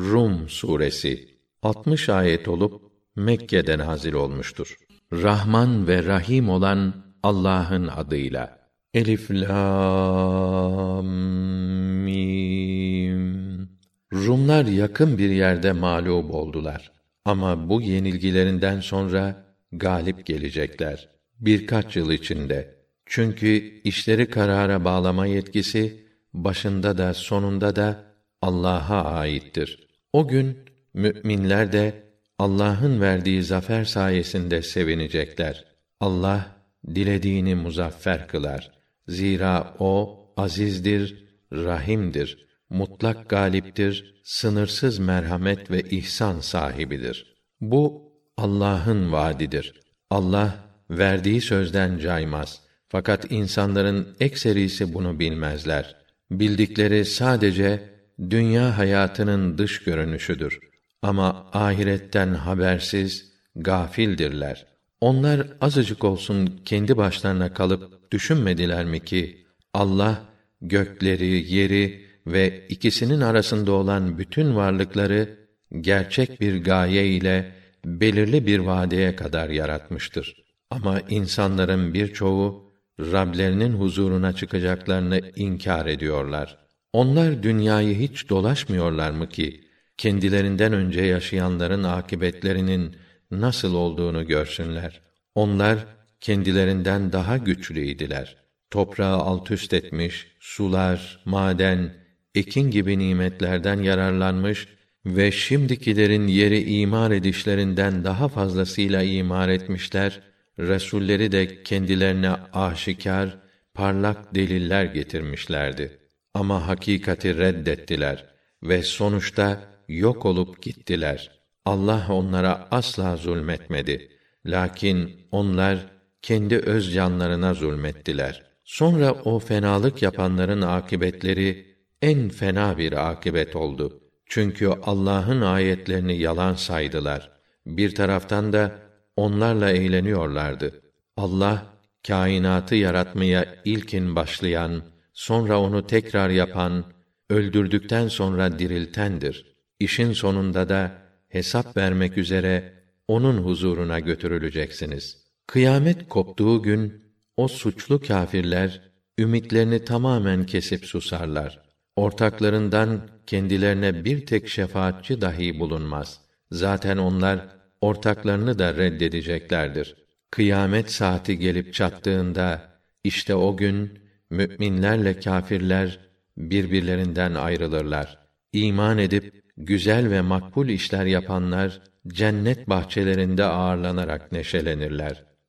Rum suresi 60 ayet olup Mekke'de nazil olmuştur. Rahman ve Rahim olan Allah'ın adıyla. Elif lam mim. Rumlar yakın bir yerde mağlup oldular. Ama bu yenilgilerinden sonra galip gelecekler. Birkaç yıl içinde. Çünkü işleri karara bağlama yetkisi başında da sonunda da Allah'a aittir. O gün müminler de Allah'ın verdiği zafer sayesinde sevinecekler. Allah dilediğini muzaffer kılar. Zira o azizdir, rahimdir, mutlak galiptir, sınırsız merhamet ve ihsan sahibidir. Bu Allah'ın vaadidir. Allah verdiği sözden caymaz. Fakat insanların ekserisi bunu bilmezler. Bildikleri sadece dünya hayatının dış görünüşüdür. Ama ahiretten habersiz, gafildirler. Onlar azıcık olsun kendi başlarına kalıp düşünmediler mi ki Allah gökleri, yeri ve ikisinin arasında olan bütün varlıkları gerçek bir gaye ile belirli bir vadeye kadar yaratmıştır. Ama insanların birçoğu Rablerinin huzuruna çıkacaklarını inkar ediyorlar. Onlar dünyayı hiç dolaşmıyorlar mı ki kendilerinden önce yaşayanların akibetlerinin nasıl olduğunu görsünler. Onlar kendilerinden daha güçlüydiler. Toprağı alt üst etmiş, sular, maden, ekin gibi nimetlerden yararlanmış ve şimdikilerin yeri imar edişlerinden daha fazlasıyla imar etmişler. Resulleri de kendilerine aşikar, parlak deliller getirmişlerdi. Ama hakikati reddettiler ve sonuçta yok olup gittiler. Allah onlara asla zulmetmedi. Lakin onlar kendi öz canlarına zulmettiler. Sonra o fenalık yapanların akibetleri en fena bir akibet oldu. Çünkü Allah'ın ayetlerini yalan saydılar. Bir taraftan da onlarla eğleniyorlardı. Allah kainatı yaratmaya ilkin başlayan, sonra onu tekrar yapan, öldürdükten sonra diriltendir. İşin sonunda da hesap vermek üzere onun huzuruna götürüleceksiniz. Kıyamet koptuğu gün o suçlu kâfirler ümitlerini tamamen kesip susarlar. Ortaklarından kendilerine bir tek şefaatçi dahi bulunmaz. Zaten onlar ortaklarını da reddedeceklerdir. Kıyamet saati gelip çattığında işte o gün müminlerle kâfirler birbirlerinden ayrılırlar. İman edip güzel ve makbul işler yapanlar cennet bahçelerinde ağırlanarak neşelenirler.